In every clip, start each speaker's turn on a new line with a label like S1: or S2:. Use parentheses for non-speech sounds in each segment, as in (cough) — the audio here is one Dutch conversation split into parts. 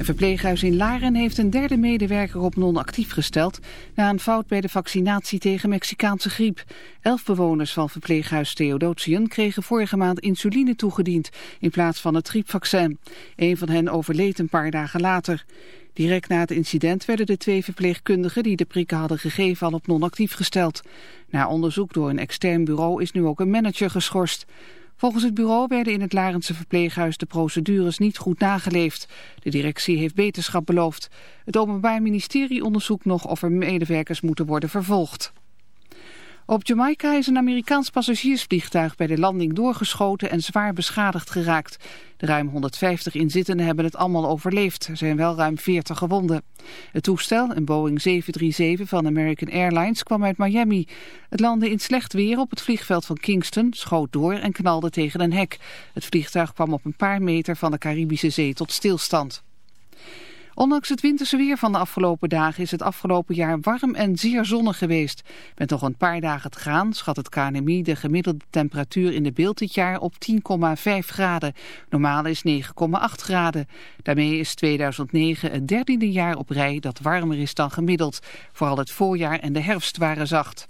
S1: Een verpleeghuis in Laren heeft een derde medewerker op non-actief gesteld... na een fout bij de vaccinatie tegen Mexicaanse griep. Elf bewoners van verpleeghuis Theodotien kregen vorige maand insuline toegediend... in plaats van het griepvaccin. Een van hen overleed een paar dagen later. Direct na het incident werden de twee verpleegkundigen die de prikken hadden gegeven al op non-actief gesteld. Na onderzoek door een extern bureau is nu ook een manager geschorst. Volgens het bureau werden in het Larense verpleeghuis de procedures niet goed nageleefd. De directie heeft beterschap beloofd. Het Openbaar Ministerie onderzoekt nog of er medewerkers moeten worden vervolgd. Op Jamaica is een Amerikaans passagiersvliegtuig bij de landing doorgeschoten en zwaar beschadigd geraakt. De ruim 150 inzittenden hebben het allemaal overleefd. Er zijn wel ruim 40 gewonden. Het toestel, een Boeing 737 van American Airlines, kwam uit Miami. Het landde in slecht weer op het vliegveld van Kingston, schoot door en knalde tegen een hek. Het vliegtuig kwam op een paar meter van de Caribische Zee tot stilstand. Ondanks het winterse weer van de afgelopen dagen is het afgelopen jaar warm en zeer zonnig geweest. Met nog een paar dagen te gaan schat het KNMI de gemiddelde temperatuur in de beeld dit jaar op 10,5 graden. Normaal is 9,8 graden. Daarmee is 2009 het dertiende jaar op rij dat warmer is dan gemiddeld. Vooral het voorjaar en de herfst waren zacht.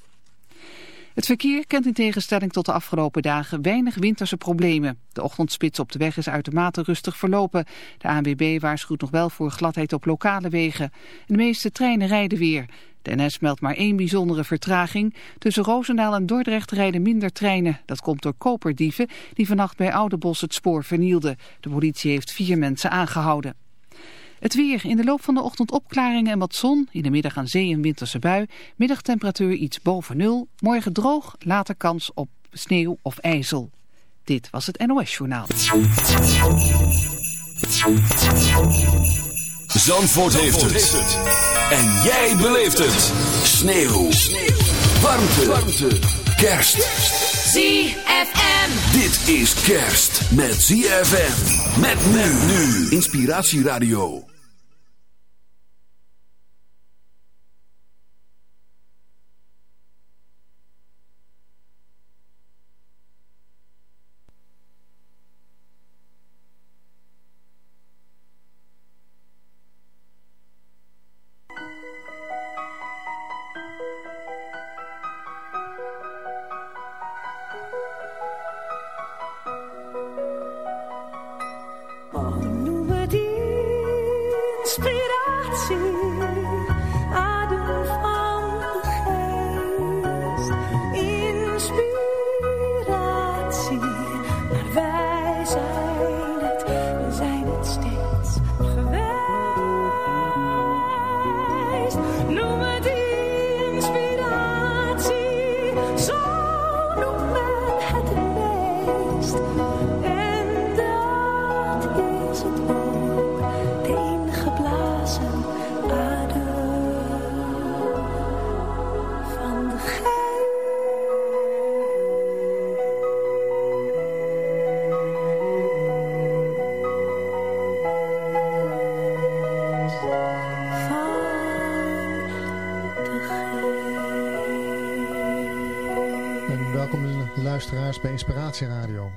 S1: Het verkeer kent in tegenstelling tot de afgelopen dagen weinig winterse problemen. De ochtendspits op de weg is uitermate rustig verlopen. De ANWB waarschuwt nog wel voor gladheid op lokale wegen. de meeste treinen rijden weer. De NS meldt maar één bijzondere vertraging. Tussen Roosendaal en Dordrecht rijden minder treinen. Dat komt door koperdieven die vannacht bij Oudebos het spoor vernielden. De politie heeft vier mensen aangehouden. Het weer. In de loop van de ochtend opklaringen en wat zon. In de middag aan zee en winterse bui. Middagtemperatuur iets boven nul. Morgen droog. Later kans op sneeuw of ijzel. Dit was het NOS Journaal.
S2: Zandvoort, heeft, het. En jij beleeft het. Sneeuw. Warmte. Kerst.
S3: ZFM.
S2: Dit is kerst met ZFM. Met men nu. Inspiratieradio.
S4: Welkom luisteraars bij Inspiratie Radio.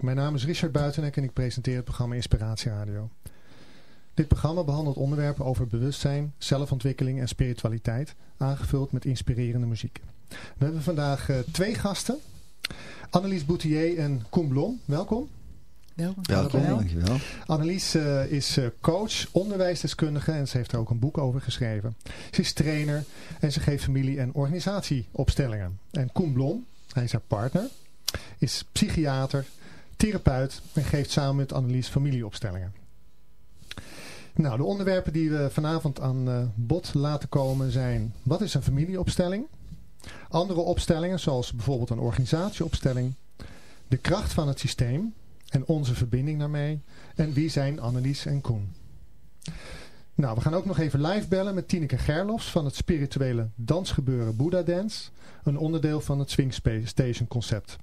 S4: Mijn naam is Richard Buitenek en ik presenteer het programma Inspiratie Radio. Dit programma behandelt onderwerpen over bewustzijn, zelfontwikkeling en spiritualiteit, aangevuld met inspirerende muziek. We hebben vandaag eh, twee gasten, Annelies Boutier en Koen Blom. Welkom.
S1: Welkom.
S5: Welkom, dankjewel.
S4: Annelies eh, is eh, coach, onderwijsdeskundige en ze heeft er ook een boek over geschreven. Ze is trainer en ze geeft familie- en organisatieopstellingen. En Koen Blom, hij is haar partner, is psychiater, therapeut en geeft samen met Annelies familieopstellingen. Nou, de onderwerpen die we vanavond aan eh, bod laten komen zijn... Wat is een familieopstelling? Andere opstellingen, zoals bijvoorbeeld een organisatieopstelling... De kracht van het systeem en onze verbinding daarmee... En wie zijn Annelies en Koen? Nou, we gaan ook nog even live bellen met Tineke Gerlofs van het spirituele dansgebeuren Buddha Dance. Een onderdeel van het Swing Station concept.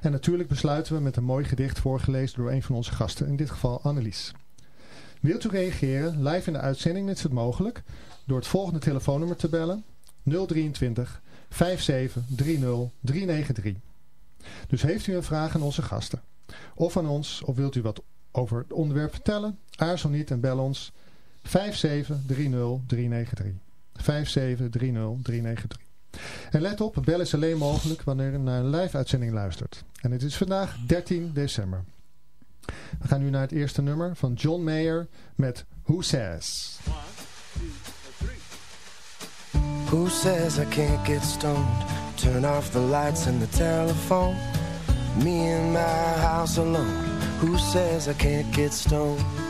S4: En natuurlijk besluiten we met een mooi gedicht voorgelezen door een van onze gasten, in dit geval Annelies. Wilt u reageren live in de uitzending, is het mogelijk door het volgende telefoonnummer te bellen 023 5730 393. Dus heeft u een vraag aan onze gasten of aan ons of wilt u wat over het onderwerp vertellen? Aarzel niet en bel ons 5730 393. 5730 393. En let op, bel is alleen mogelijk wanneer u naar een live uitzending luistert. En het is vandaag 13 december. We gaan nu naar het eerste nummer van John Mayer met Who Says.
S6: Who says I can't get stoned? Turn off the lights and the telephone. Me in my house alone. Who says I can't get stoned?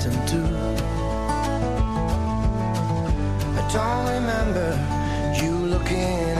S6: Austin too. I don't remember you looking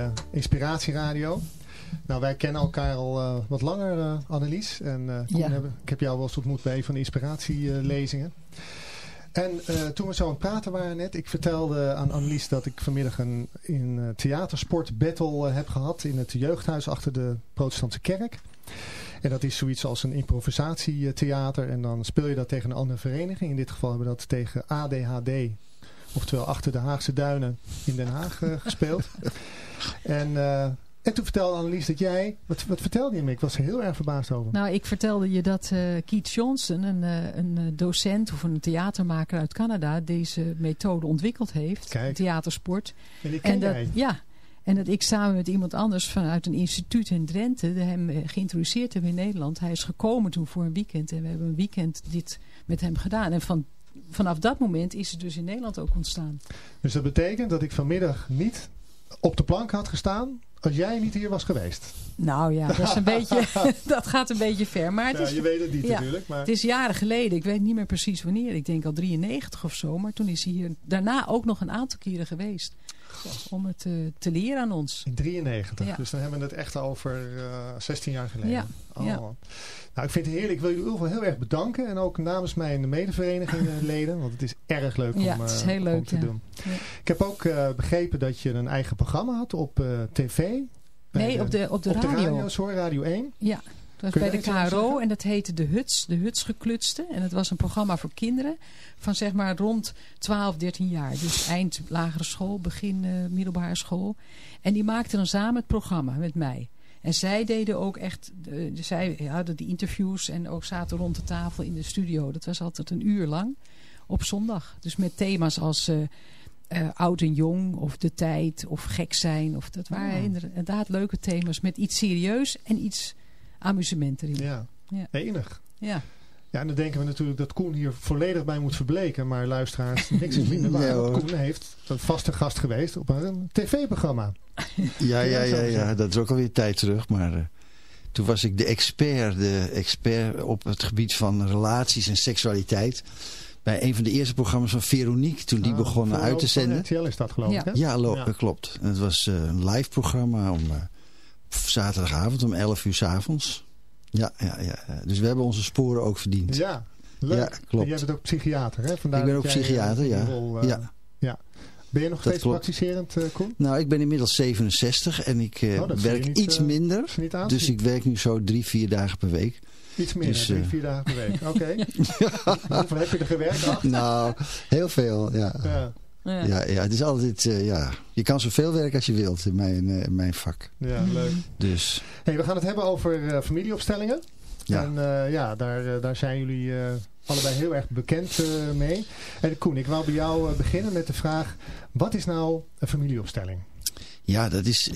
S4: bij eh, Inspiratie Radio. Nou, wij kennen elkaar al eh, wat langer, eh, Annelies. En
S7: Ja.
S4: hebben- ik heb jou wel eens ontmoet bij een van de inspiratielezingen. en toen we zo aan het praten waren net, ik vertelde aan Annelies dat ik vanmiddag een in, theatersport battle heb gehad in het jeugdhuis achter de protestantse kerk. En dat is zoiets als een improvisatietheater. En dan speel je dat tegen een andere vereniging. In dit geval hebben we dat tegen ADHD. Oftewel achter de Haagse Duinen in Den Haag eh, gespeeld. (laughs) en, eh, en toen vertelde Annelies dat jij... Wat, wat vertelde je me? Ik was er heel erg verbaasd over.
S5: Nou, ik vertelde je dat eh Keith Johnson, een, eh, een docent of een theatermaker uit Canada, deze methode ontwikkeld heeft.
S4: Kijk.
S5: Theatersport.
S4: en die ken
S5: En dat,
S4: jij.
S5: ja, en dat ik samen met iemand anders vanuit een instituut in Drenthe de hem geïntroduceerd heb in Nederland. Hij is gekomen toen voor een weekend en we hebben een weekend dit met hem gedaan. En van, vanaf dat moment is het dus in Nederland ook ontstaan.
S4: Dus dat betekent dat ik vanmiddag niet op de plank had gestaan... als jij niet hier was geweest.
S5: Nou ja, dat, is een beetje, (laughs) dat gaat een beetje ver. Maar het
S4: Ja,
S5: is
S4: je weet het niet
S5: ja,
S4: natuurlijk. Maar...
S5: Het is jaren geleden, ik weet niet meer precies wanneer. Ik denk al 93 of zo. Maar toen is hij hier daarna ook nog een aantal keren geweest. Om het eh, te leren aan ons.
S4: In 93.
S5: Ja.
S4: Dus dan hebben we het echt over eh 16 jaar geleden.
S5: Ja,
S4: Oh.
S5: ja.
S4: Nou, ik vind het heerlijk. Ik wil jullie geval heel erg bedanken. En ook namens mijn medeverenigingsleden. (laughs) Want het is erg leuk om,
S5: Ja, het is
S4: eh,
S5: heel
S4: om
S5: leuk,
S4: te
S5: ja.
S4: doen. Ik heb ook eh, begrepen dat je een eigen programma had op eh, tv.
S5: Nee, op de, op de
S4: op
S5: radio.
S4: de radio, sorry, Radio 1.
S5: Ja, Dat was bij de KRO en dat heette De Huts, De Hutsgeklutste. En het was een programma voor kinderen van zeg maar rond 12, 13 jaar. Dus eind lagere school, begin eh, middelbare school. En die maakten dan samen het programma met mij. En zij deden ook echt, eh, zij hadden die interviews en ook zaten rond de tafel in de studio. Dat was altijd een uur lang op zondag. Dus met thema's als eh, oud en jong of de tijd of gek zijn. Of, dat waren
S4: Oh.
S5: inderdaad leuke thema's met iets serieus en iets amusement erin.
S4: Ja,
S5: Ja.
S4: enig.
S5: Ja.
S4: Ja, en dan denken we natuurlijk dat Koen hier volledig bij moet verbleken. Maar luisteraars, (laughs) niks is minder waar.
S8: Nee.
S4: Koen heeft een vaste gast geweest op een tv-programma. (laughs)
S8: Ja, ja, ja, ja, dat is ook alweer tijd terug. Maar eh, toen was ik de expert, de expert op het gebied van relaties en seksualiteit. Bij een van de eerste programma's van Veronique, toen die
S4: Ah,
S8: begonnen uit te zenden.
S4: RTL is dat geloof
S5: Ja.
S4: ik, hè?
S8: Ja, dat klopt. En het was eh, een live programma om eh, zaterdagavond om 11 uur s avonds. Ja, ja, ja. Dus we hebben onze sporen ook verdiend.
S4: Ja, leuk.
S8: Ja, klopt.
S4: En jij bent ook psychiater, hè? Vandaar
S8: Ik ben ook psychiater,
S4: eh,
S8: ja.
S4: rol, eh,
S8: Ja.
S4: ja. Ben je nog
S8: Dat
S4: steeds
S8: klopt.
S4: praktiserend, eh Koen?
S8: Nou, ik ben inmiddels 67 en ik
S4: Oh,
S8: werk
S4: niet,
S8: iets minder.
S4: Er?
S8: Dus ik werk nu zo drie, vier dagen per week.
S4: Iets meer,
S8: dus,
S4: drie, vier dagen per week. (laughs) Oké. Hoeveel heb je er gewerkt?
S8: Nou, heel veel, ja.
S4: Ja,
S5: Ja.
S8: Ja, ja, het is altijd, eh, ja. Je kan zoveel werken als je wilt in mijn, eh, in mijn vak.
S4: ja, leuk.
S8: Dus,
S4: Hey, we gaan het hebben over eh, familieopstellingen.
S8: ja.
S4: En eh, ja, daar, daar zijn jullie eh, allebei heel erg bekend mee. En Koen, ik wou bij jou beginnen met de vraag... Wat is nou een familieopstelling?
S8: Ja, dat is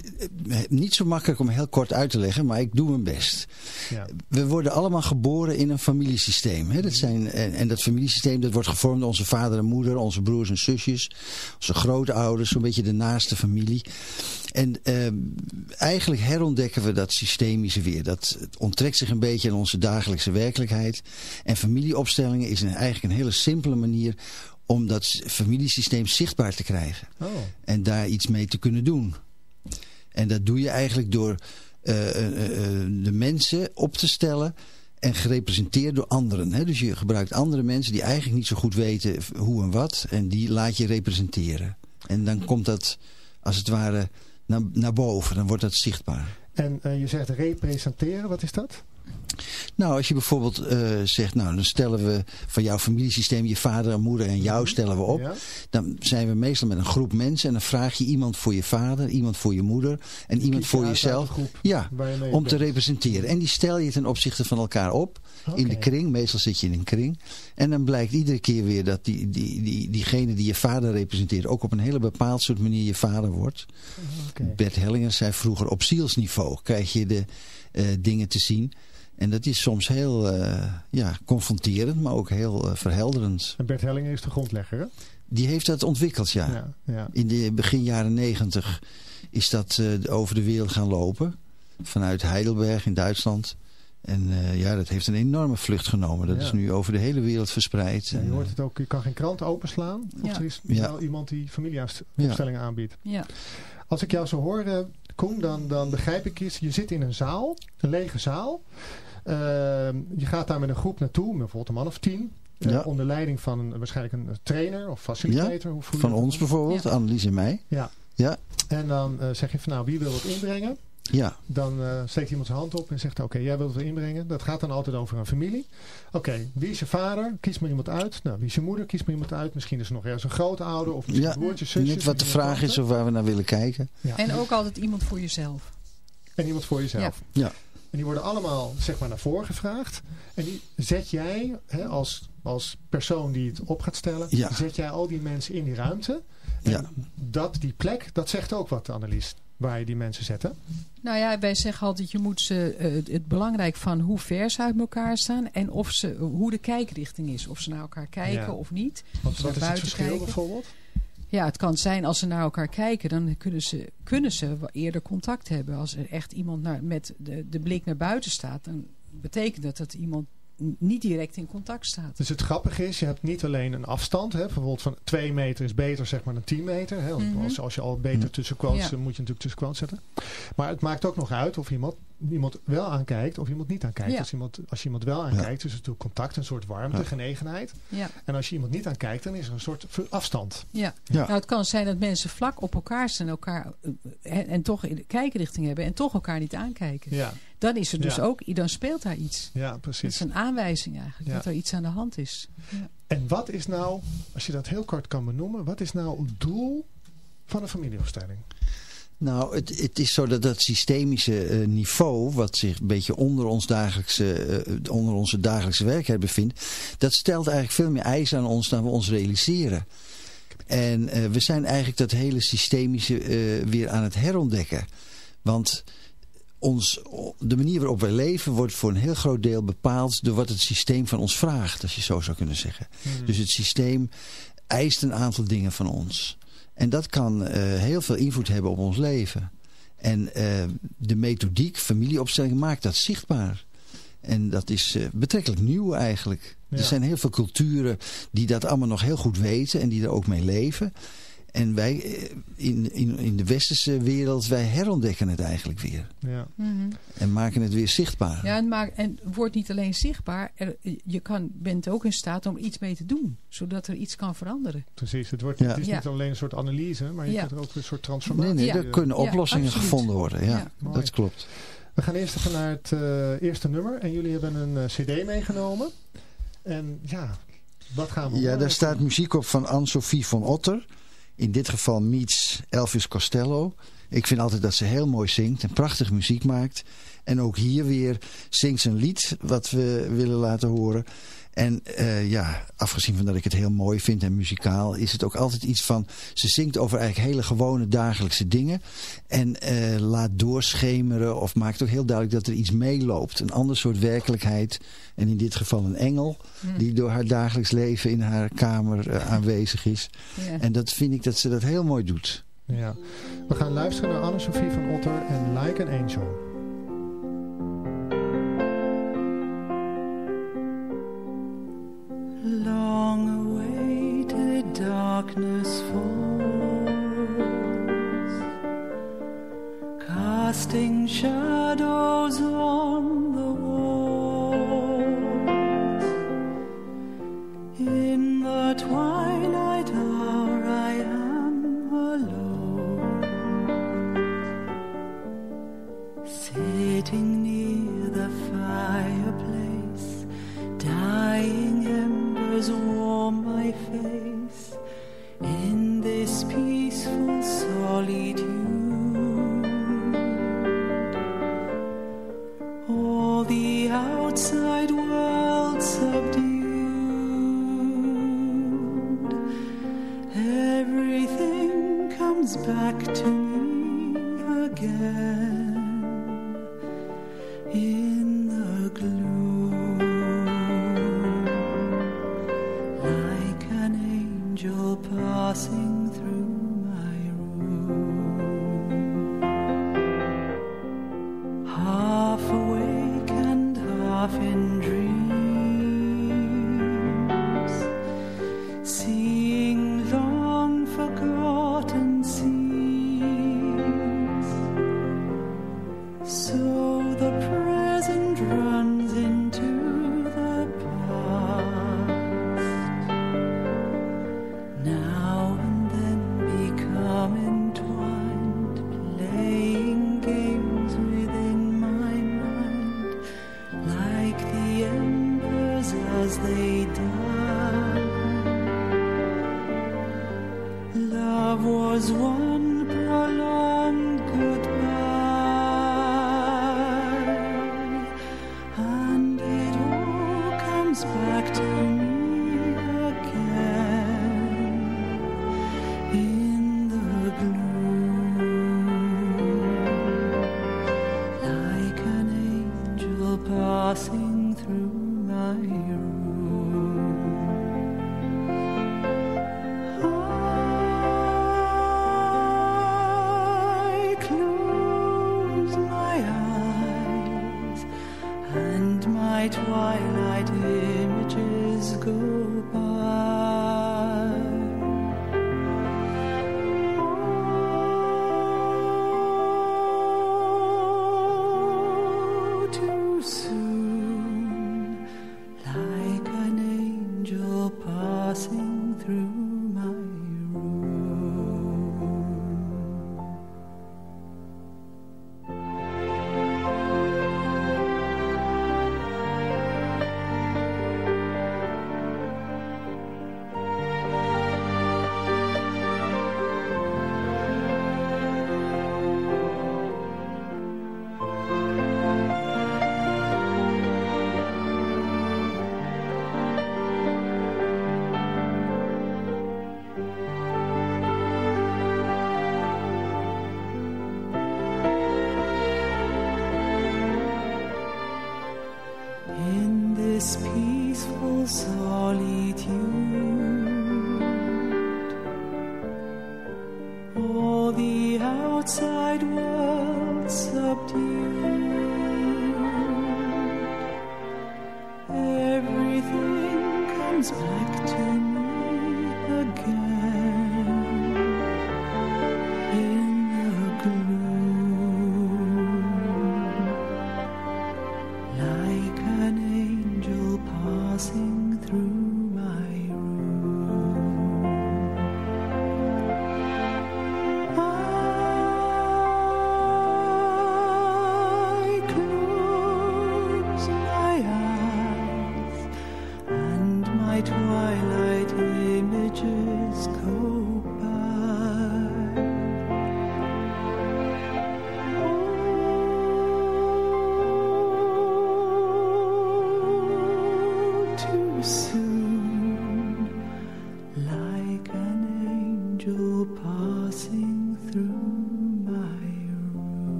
S8: eh, niet zo makkelijk om heel kort uit te leggen, maar ik doe mijn best.
S4: Ja.
S8: We worden allemaal geboren in een familiesysteem. Hè? Dat zijn, en, en dat familiesysteem dat wordt gevormd door onze vader en moeder, onze broers en zusjes, onze grootouders, zo'n beetje de naaste familie. En eh, eigenlijk herontdekken we dat systemische weer. Dat onttrekt zich een beetje aan onze dagelijkse werkelijkheid. En familieopstellingen is een, eigenlijk een hele simpele manier om dat familiesysteem zichtbaar te krijgen.
S4: Oh,
S8: En daar iets mee te kunnen doen. En dat doe je eigenlijk door eh, eh, eh, de mensen op te stellen en gerepresenteerd door anderen. Hè? Dus je gebruikt andere mensen die eigenlijk niet zo goed weten hoe en wat. En die laat je representeren. En dan komt dat als het ware naar, naar boven. Dan wordt dat zichtbaar.
S4: en je zegt representeren, wat is dat?
S8: Nou, als je bijvoorbeeld eh, zegt, nou dan stellen we van jouw familiesysteem je vader en moeder en jou stellen we op.
S4: Ja?
S8: Dan zijn we meestal met een groep mensen en dan vraag je iemand voor je vader, iemand voor je moeder en iemand voor jezelf. Ja,
S4: je
S8: om te representeren. En die stel je ten opzichte van elkaar op in de kring. Meestal zit je in een kring. En dan blijkt iedere keer weer dat die, die, die, diegene die je vader representeert ook op een hele bepaald soort manier je vader wordt. Bert Hellinger zei vroeger op zielsniveau krijg je de eh, dingen te zien. En dat is soms heel eh, ja, confronterend, maar ook heel eh, verhelderend.
S4: En Bert Hellinger is de grondlegger, hè?
S8: Die heeft dat ontwikkeld, ja.
S4: ja. ja.
S8: In de begin jaren negentig is dat eh, over de wereld gaan lopen. Vanuit Heidelberg in Duitsland. En eh, ja, dat heeft een enorme vlucht genomen. Dat
S4: Ja.
S8: is nu over de hele wereld verspreid. En,
S4: je hoort het ook, je kan geen krant openslaan. Of
S5: Ja.
S4: er is
S8: Ja.
S4: wel iemand die familieopstellingen aanbiedt.
S5: Ja.
S4: Als ik jou zo hoor, Koen, dan, dan begrijp ik iets. Je zit in een zaal, een lege zaal. Ehm, je gaat daar met een groep naartoe, bijvoorbeeld een man of tien. eh,
S8: Ja.
S4: onder leiding van een, waarschijnlijk een trainer of facilitator. Hoe je
S8: van ons bijvoorbeeld,
S5: Ja.
S8: Annelies en mij.
S4: Ja.
S8: Ja.
S4: En dan eh, zeg je van nou, wie wil wat inbrengen?
S8: Ja,
S4: Dan eh, steekt iemand zijn hand op en zegt oké, jij wilt het inbrengen. Dat gaat dan altijd over een familie. Oké, wie is je vader? Kies maar iemand uit. Nou, wie is je moeder? Kies maar iemand uit. Misschien is er nog ergens een grootouder of misschien
S8: Ja,
S4: broertjes, zusjes.
S8: net wat de
S4: een
S8: vraag is of waar we naar willen kijken.
S4: Ja.
S5: En ook altijd iemand voor jezelf.
S4: En iemand voor jezelf.
S8: Ja.
S4: En die worden allemaal zeg maar naar voren gevraagd. En die zet jij hè, als, als persoon die het op gaat stellen.
S8: Ja.
S4: Zet jij al die mensen in die ruimte. En
S8: Ja.
S4: dat, die plek, dat zegt ook wat Annelies. Waar je die mensen zet hè?
S5: Nou ja, wij zeggen altijd, je moet ze, eh, het- belangrijk van hoe ver ze uit elkaar staan en of ze, hoe de kijkrichting is. Of ze naar elkaar kijken
S4: Ja.
S5: of niet.
S4: Wat,
S5: ze
S4: wat is het verschil
S5: kijken.
S4: bijvoorbeeld?
S5: Ja, het kan zijn als ze naar elkaar kijken, dan kunnen ze, kunnen ze eerder contact hebben. Als er echt iemand naar, met de, de blik naar buiten staat, dan betekent dat dat iemand niet direct in contact staat.
S4: Dus het grappige is, je hebt niet alleen een afstand. Hè, bijvoorbeeld van 2 meter is beter zeg maar dan 10 meter. Hè, want
S5: Mhm.
S4: als, als je al beter tussen quotes,
S5: Ja.
S4: dan moet je natuurlijk tussen quotes zetten. Maar het maakt ook nog uit of iemand, iemand wel aankijkt of iemand niet aankijkt.
S5: Ja.
S4: Als, iemand, als je iemand wel aankijkt, is het natuurlijk contact, een soort warmte,
S8: Ja.
S4: genegenheid.
S5: Ja,
S4: En als je iemand niet aankijkt, dan is er een soort afstand.
S5: ja.
S8: Ja.
S5: Nou, het kan zijn dat mensen vlak op elkaar staan elkaar, eh, en, en toch in de kijkrichting hebben en toch elkaar niet aankijken.
S4: Ja.
S5: Dan is er dus
S4: Ja.
S5: ook, dan speelt daar iets.
S4: Ja,
S5: Dat
S4: precies.
S5: is een aanwijzing eigenlijk,
S4: Ja.
S5: dat er iets aan de hand is. Ja.
S4: En wat is nou, als je dat heel kort kan benoemen, wat is nou het doel van een familieopstelling?
S8: Nou, het, het is zo dat dat systemische eh, niveau, wat zich een beetje onder, ons dagelijkse, eh, onder onze dagelijkse werkelijkheid bevindt, dat stelt eigenlijk veel meer eisen aan ons dan we ons realiseren. En eh, we zijn eigenlijk dat hele systemische eh, weer aan het herontdekken. Want ons, de manier waarop wij leven wordt voor een heel groot deel bepaald door wat het systeem van ons vraagt, als je zo zou kunnen zeggen. Dus het systeem eist een aantal dingen van ons. En dat kan eh, heel veel invloed hebben op ons leven. En eh, de methodiek, familieopstelling, maakt dat zichtbaar. En dat is eh, betrekkelijk nieuw eigenlijk.
S4: Ja.
S8: Er zijn heel veel culturen die dat allemaal nog heel goed weten en die er ook mee leven. En wij eh, in, in, in de westerse wereld, wij herontdekken het eigenlijk weer.
S4: Ja.
S8: En maken het weer zichtbaar.
S5: Ja, en, maar, en het wordt niet alleen zichtbaar, er, je kan, bent ook in staat om iets mee te doen. Zodat er iets kan veranderen.
S4: Precies, het, wordt,
S8: Ja.
S4: het is
S5: Ja.
S4: niet alleen een soort analyse, maar je
S5: Ja.
S4: kunt er ook een soort transformatie.
S8: Nee, nee,
S5: Ja.
S8: er kunnen oplossingen gevonden worden. Ja,
S5: Ja.
S4: Mooi.
S8: dat klopt.
S4: We gaan eerst even naar het eh, eerste nummer en jullie hebben een eh, cd meegenomen. En ja, wat gaan we
S8: Ja, daar staat muziek op van Anne-Sophie van Otter. In dit geval meets Elvis Costello. Ik vind altijd dat ze heel mooi zingt en prachtig muziek maakt. En ook hier weer zingt ze een lied wat we willen laten horen. En eh, ja, afgezien van dat ik het heel mooi vind en muzikaal... is het ook altijd iets van... ze zingt over eigenlijk hele gewone dagelijkse dingen... en eh, laat doorschemeren of maakt ook heel duidelijk dat er iets meeloopt. Een ander soort werkelijkheid. En in dit geval een engel... die door haar dagelijks leven in haar kamer eh, aanwezig is.
S5: Ja.
S8: En dat vind ik dat ze dat heel mooi doet.
S4: Ja. We gaan luisteren naar Anne-Sophie van Otter en Like an Angel.
S9: They. Love was one outside world subdued. Everything comes back to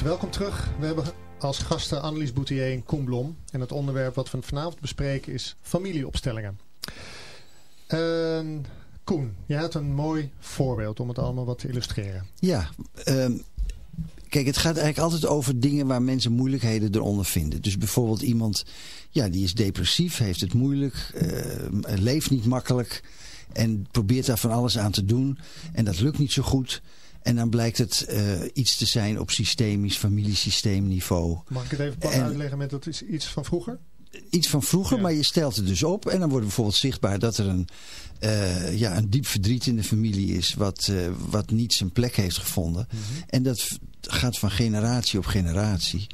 S4: Welkom terug. We hebben als gasten Annelies Boutier en Koen Blom. En het onderwerp wat we vanavond bespreken is familieopstellingen. Ehm, Koen, jij had een mooi voorbeeld om het allemaal wat te illustreren.
S8: Ja, ehm, kijk, het gaat eigenlijk altijd over dingen waar mensen moeilijkheden eronder vinden. Dus bijvoorbeeld iemand, ja, die is depressief, heeft het moeilijk, eh, leeft niet makkelijk en probeert daar van alles aan te doen. En dat lukt niet zo goed. En dan blijkt het eh, iets te zijn op systemisch, familiesysteemniveau.
S4: Mag ik het even
S8: En-
S4: uitleggen met dat is iets van vroeger?
S8: Iets van vroeger,
S4: Ja.
S8: maar je stelt het dus op. En dan wordt bijvoorbeeld zichtbaar dat er een, eh, ja, een diep verdriet in de familie is. Wat, eh, wat niet zijn plek heeft gevonden. En dat gaat van generatie op generatie.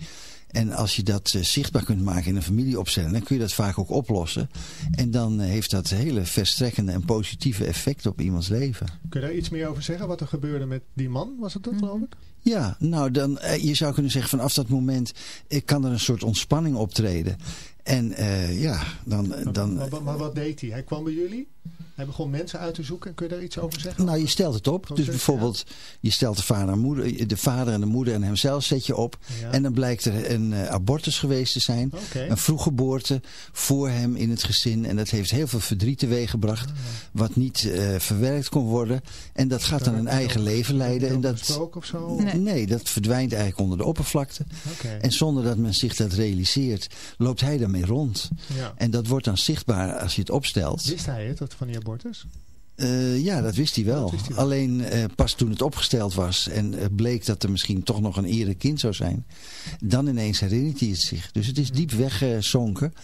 S8: En als je dat eh, zichtbaar kunt maken in een familieopstelling, dan kun je dat vaak ook oplossen. En dan eh, heeft dat hele verstrekkende en positieve effecten op iemands leven.
S4: Kun je daar iets meer over zeggen? Wat er gebeurde met die man? Was het dat geloof ik?
S8: Ja, nou dan, eh, je zou kunnen zeggen vanaf dat moment eh, kan er een soort ontspanning optreden. En eh, ja, dan... dan
S4: maar, maar- maar wat deed hij? Hij kwam bij jullie. Hij begon mensen uit te zoeken. Kun je daar iets over zeggen?
S8: Nou, je stelt het op. Dus bijvoorbeeld, je stelt de vader, en moeder, de vader en de moeder en hemzelf zet je op.
S4: Ja.
S8: En dan blijkt er een abortus geweest te zijn.
S4: Oké.
S8: Een vroeggeboorte voor hem in het gezin. En dat heeft heel veel verdriet teweeggebracht. Wat niet verwerkt kon worden. En dat gaat dan een eigen leven leiden. En dat,
S4: of zo?
S5: Nee.
S8: nee, dat verdwijnt eigenlijk onder de oppervlakte. En zonder dat men zich dat realiseert, loopt hij daarmee rond.
S4: Ja.
S8: En dat wordt dan zichtbaar als je het opstelt.
S4: Wist hij het, dat van die abortus?
S8: Eh, ja, dat wist hij wel.
S4: Dat wist hij wel.
S8: Alleen eh, pas toen het opgesteld was en eh, bleek dat er misschien toch nog een eerder kind zou zijn. Dan ineens herinnert hij het zich. Dus het is diep weggezonken.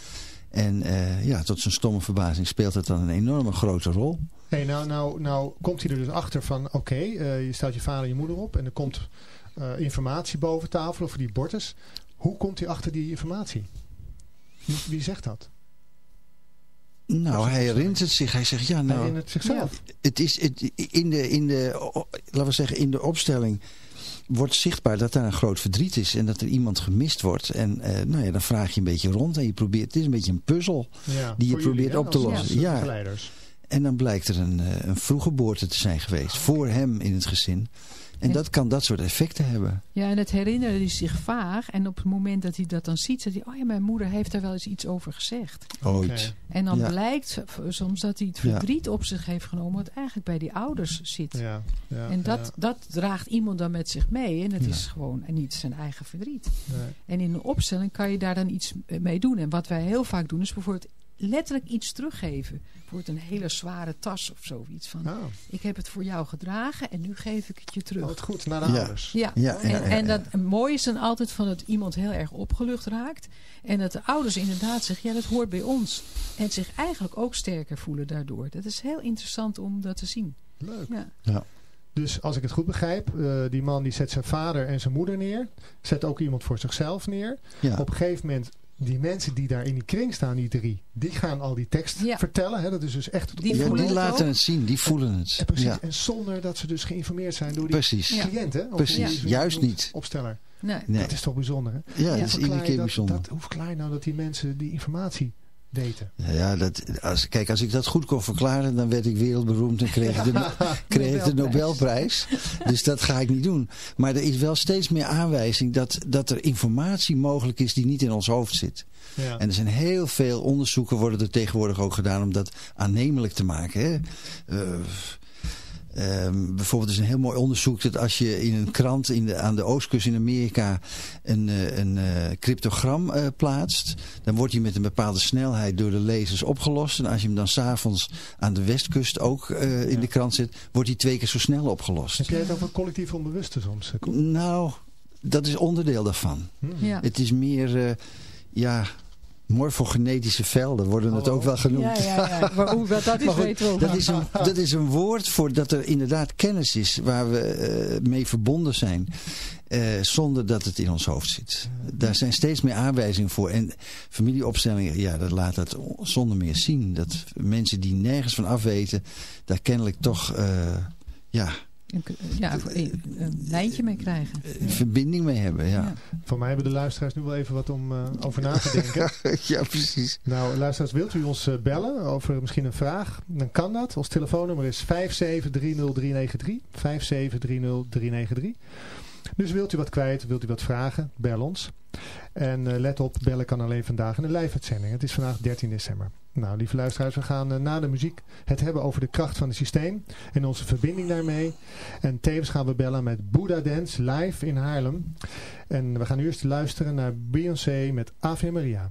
S8: En eh, ja, tot zijn stomme verbazing speelt het dan een enorme grote rol.
S4: Hey, nou, nou, nou komt hij er dus achter van, oké, eh, je stelt je vader en je moeder op en er komt eh, informatie boven tafel over die abortus. Hoe komt hij achter die informatie? Wie, wie zegt dat?
S8: Nou, hij herinnert het zich. Hij zegt, ja,
S4: Hij
S8: nou,
S4: in het zichzelf.
S8: het is het, in, de, in, de, laten we zeggen, in de opstelling wordt zichtbaar dat daar een groot verdriet is. En dat er iemand gemist wordt. En eh, nou ja, dan vraag je een beetje rond en je probeert, het is een beetje een puzzel.
S4: Ja,
S8: die je
S4: jullie,
S8: probeert
S4: hè,
S8: op te lossen. Ja. En dan blijkt er een, eh, een vroege geboorte te zijn geweest. Voor hem in het gezin. En
S5: Ja.
S8: dat kan dat soort effecten hebben.
S5: Ja, en het herinnerde hij zich vaag. En op het moment dat hij dat dan ziet, zegt hij... Oh ja, mijn moeder heeft daar wel eens iets over gezegd.
S8: Ooit.
S5: En dan
S8: Ja.
S5: blijkt soms dat hij het
S8: Ja.
S5: verdriet op zich heeft genomen... wat eigenlijk bij die ouders zit.
S4: Ja, ja,
S5: en dat,
S4: ja,
S5: dat draagt iemand dan met zich mee. En dat
S8: Ja.
S5: is gewoon niet zijn eigen verdriet.
S4: nee.
S5: En in een opstelling kan je daar dan iets mee doen. En wat wij heel vaak doen, is bijvoorbeeld letterlijk iets teruggeven. Bijvoorbeeld een hele zware tas of zoiets. Van,
S4: Ah,
S5: ik heb het voor jou gedragen en nu geef ik het je terug.
S4: wat goed, naar de
S8: Ja.
S4: ouders.
S5: Ja,
S8: Ja,
S5: en, en dat het mooie is dan altijd van dat iemand heel erg opgelucht raakt. En dat de ouders inderdaad zeggen, ja dat hoort bij ons. En zich eigenlijk ook sterker voelen daardoor. Dat is heel interessant om dat te zien.
S4: Leuk.
S5: Ja.
S4: Dus als ik het goed begrijp, eh, die man die zet zijn vader en zijn moeder neer. Zet ook iemand voor zichzelf neer.
S8: Ja.
S4: Op een gegeven moment, die mensen die daar in die kring staan, die drie, die gaan al die tekst
S5: Ja.
S4: vertellen. Hè? Dat is dus echt het
S5: Die
S8: Ja, die laten het zien, die voelen het.
S4: En precies.
S8: Ja,
S4: En zonder dat ze dus geïnformeerd zijn door die
S8: precies.
S4: Cliënt, hè? Of
S8: Precies. Juist niet.
S4: Opsteller.
S5: Nee.
S8: Nee.
S4: Dat is toch bijzonder, hè?
S8: Ja, dat is iedere keer
S4: dat-
S8: bijzonder.
S4: Dat, hoe verklaar je nou dat die mensen die informatie daten?
S8: Ja, dat, als, kijk, als ik dat goed kon verklaren, dan werd ik wereldberoemd en kreeg ik de, (laughs) kreeg de Nobelprijs. Dus dat ga ik niet doen. Maar er is wel steeds meer aanwijzing dat, dat er informatie mogelijk is die niet in ons hoofd zit.
S4: Ja.
S8: En er zijn heel veel onderzoeken worden er tegenwoordig ook gedaan om dat aannemelijk te maken. Hè? Eh, ehm, bijvoorbeeld is een heel mooi onderzoek dat als je in een krant in de, aan de oostkust in Amerika een, eh, een eh, cryptogram eh, plaatst, dan wordt die met een bepaalde snelheid door de lezers opgelost. En als je hem dan s'avonds aan de westkust ook eh, in
S4: Ja.
S8: de krant zet, wordt die twee keer zo snel opgelost.
S4: Heb jij het over collectief onbewuste soms?
S8: Nou, dat is onderdeel daarvan.
S4: Hm.
S5: Ja.
S8: Het is meer, eh, ja, morfogenetische velden worden het ook wel genoemd.
S5: Ja, ja, ja. Maar hoe dat (laughs) is,
S8: Maar goed, dat, is een, (laughs) dat is een woord voor dat er inderdaad kennis is waar we eh, mee verbonden zijn. eh, zonder dat het in ons hoofd zit. Daar zijn steeds meer aanwijzingen voor. En familieopstellingen, ja, dat laat dat zonder meer zien. Dat mensen die nergens van afweten, daar kennelijk toch eh, ja,
S5: Een, ja, een, een lijntje mee krijgen.
S8: een verbinding mee hebben. Ja,
S4: Voor mij hebben de luisteraars nu wel even wat om eh, over na te denken. (laughs)
S8: ja. precies.
S4: Nou, luisteraars, wilt u ons eh, bellen over misschien een vraag? Dan kan dat. Ons telefoonnummer is 5730393. 5730393. Dus wilt u wat kwijt, wilt u wat vragen, bel ons. En eh, let op, bellen kan alleen vandaag in de live-uitzending. Het is vandaag 13 december. Nou, lieve luisteraars, we gaan eh, na de muziek het hebben over de kracht van het systeem en onze verbinding daarmee. En tevens gaan we bellen met Buddha Dance live in Haarlem. En we gaan eerst luisteren naar Beyoncé met
S10: Ave Maria.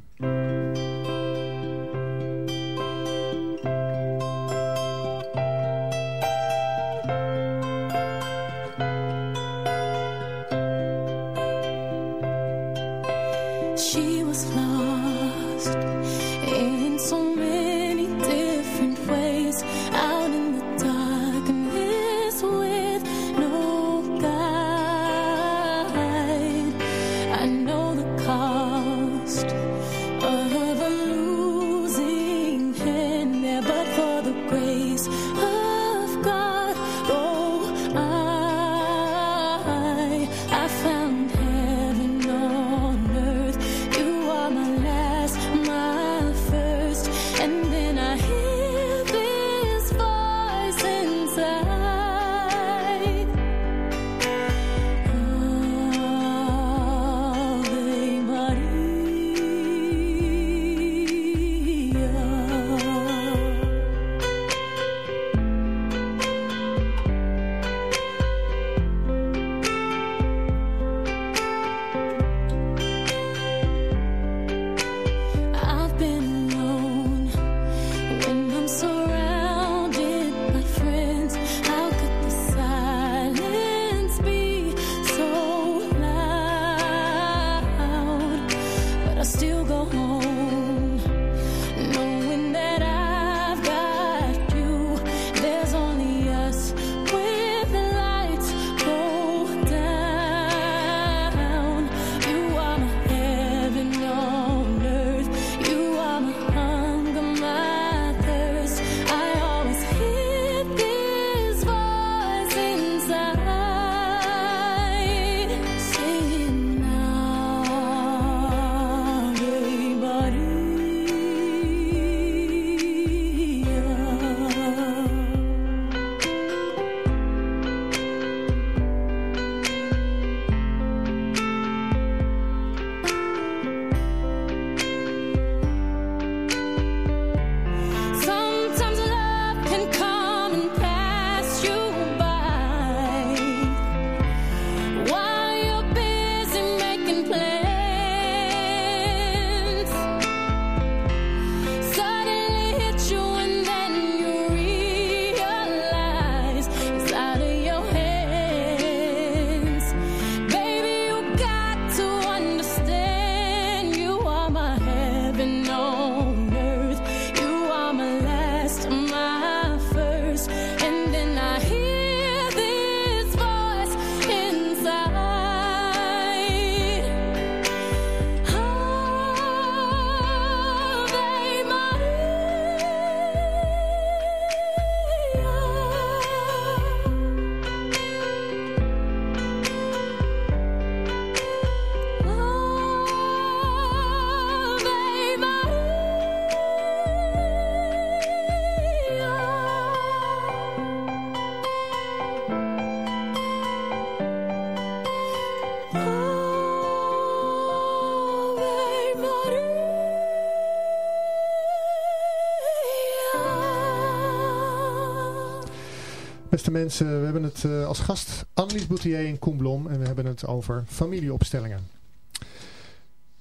S4: Beste mensen, we hebben het eh, als gast Annelies Boutier in Koen Blom en we hebben het over familieopstellingen.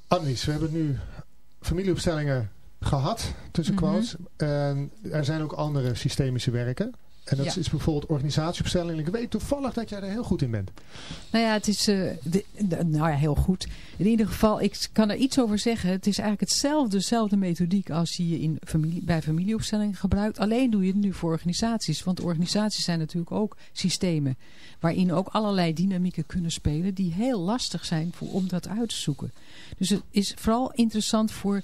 S4: Annelies, we hebben nu familieopstellingen gehad, tussen
S5: Mhm.
S4: quotes. En er zijn ook andere systemische werken. En dat
S5: Ja.
S4: is bijvoorbeeld organisatieopstelling. Ik weet toevallig dat jij er heel goed in bent.
S5: Nou ja, het is eh, de- de- nou ja, heel goed. In ieder geval, ik kan er iets over zeggen. Het is eigenlijk hetzelfde, dezelfde methodiek als die je in familie, bij familieopstellingen gebruikt. Alleen doe je het nu voor organisaties. Want organisaties zijn natuurlijk ook systemen. Waarin ook allerlei dynamieken kunnen spelen. Die heel lastig zijn voor, om dat uit te zoeken. Dus het is vooral interessant voor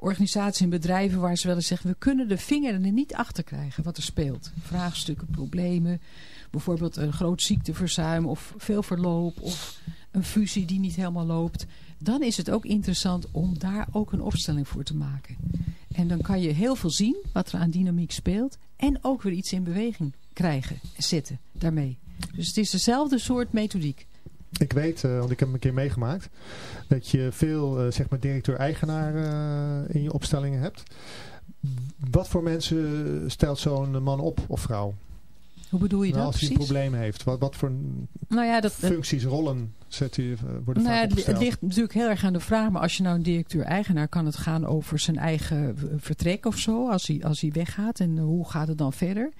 S5: organisaties en bedrijven waar ze wel eens zeggen... we kunnen de vinger er niet achter krijgen wat er speelt. Vraagstukken, problemen, bijvoorbeeld een groot ziekteverzuim of veel verloop of een fusie die niet helemaal loopt. Dan is het ook interessant om daar ook een opstelling voor te maken. En dan kan je heel veel zien wat er aan dynamiek speelt en ook weer iets in beweging krijgen en zetten daarmee. Dus het is dezelfde soort methodiek.
S4: Ik weet, eh, want ik heb hem een keer meegemaakt, dat je veel eh, zeg maar directeur-eigenaar eh, in je opstellingen hebt. Wat voor mensen stelt zo'n man op of vrouw?
S5: Hoe bedoel je
S4: Nou,
S5: dat
S4: als hij een probleem heeft. Wat, wat voor
S5: Nou ja, dat,
S4: functies, rollen zet hij, eh, worden
S5: Nou ja,
S4: vaak
S5: het, li- het ligt natuurlijk heel erg aan de vraag. Maar als je nou een directeur-eigenaar kan het gaan over zijn eigen v- vertrek of zo. Als hij, als hij weggaat en hoe gaat het dan verder.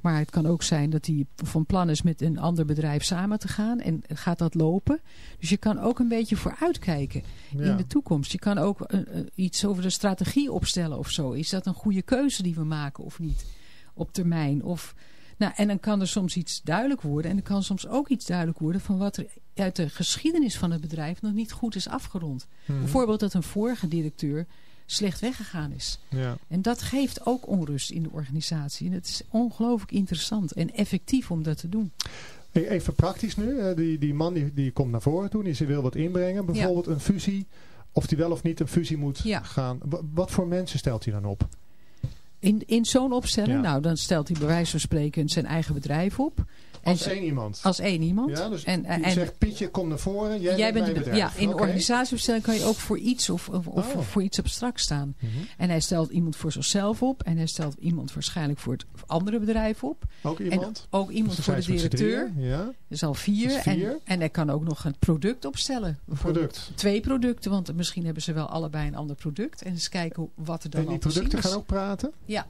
S5: Maar het kan ook zijn dat hij van plan is met een ander bedrijf samen te gaan. En gaat dat lopen? Dus je kan ook een beetje vooruitkijken
S4: Ja.
S5: in de toekomst. Je kan ook eh, eh, iets over de strategie opstellen of zo. Is dat een goede keuze die we maken of niet? Op termijn. Of, nou, en dan kan er soms iets duidelijk worden. En er kan soms ook iets duidelijk worden van wat er uit de geschiedenis van het bedrijf nog niet goed is afgerond.
S4: Mhm.
S5: Bijvoorbeeld dat een vorige directeur slecht weggegaan is.
S4: Ja.
S5: En dat geeft ook onrust in de organisatie. En het is ongelooflijk interessant en effectief om dat te doen.
S4: Even praktisch nu. eh, Die, die man die, die komt naar voren toe. Die wil wat inbrengen. Bijvoorbeeld een fusie. Of die wel of niet een fusie moet
S5: Ja.
S4: gaan. Wa- Wat voor mensen stelt hij dan op?
S5: In, in zo'n opstelling,
S4: Ja.
S5: nou dan stelt hij bij wijze van spreken zijn eigen bedrijf op. En
S4: Als één iemand.
S5: als één iemand.
S4: ja, dus
S5: en,
S4: je
S5: en,
S4: zegt Pietje, kom naar voren. Jij,
S5: Jij
S4: bent
S5: ja, in de organisatieopstelling kan je ook voor iets of, of, of
S4: Oh.
S5: voor iets abstract staan.
S4: Mhm.
S5: En hij stelt iemand voor zichzelf op. En hij stelt iemand waarschijnlijk voor het andere bedrijf op.
S4: Ook iemand?
S5: En ook iemand
S4: Dus
S5: voor de directeur.
S4: Ja,
S5: Dat is al vier.
S4: Is vier.
S5: En, en hij kan ook nog een product opstellen.
S4: Product.
S5: Twee producten, want misschien hebben ze wel allebei een ander product. En eens kijken wat er dan
S4: En die
S5: al te zien
S4: producten
S5: is.
S4: gaan ook praten?
S5: Ja,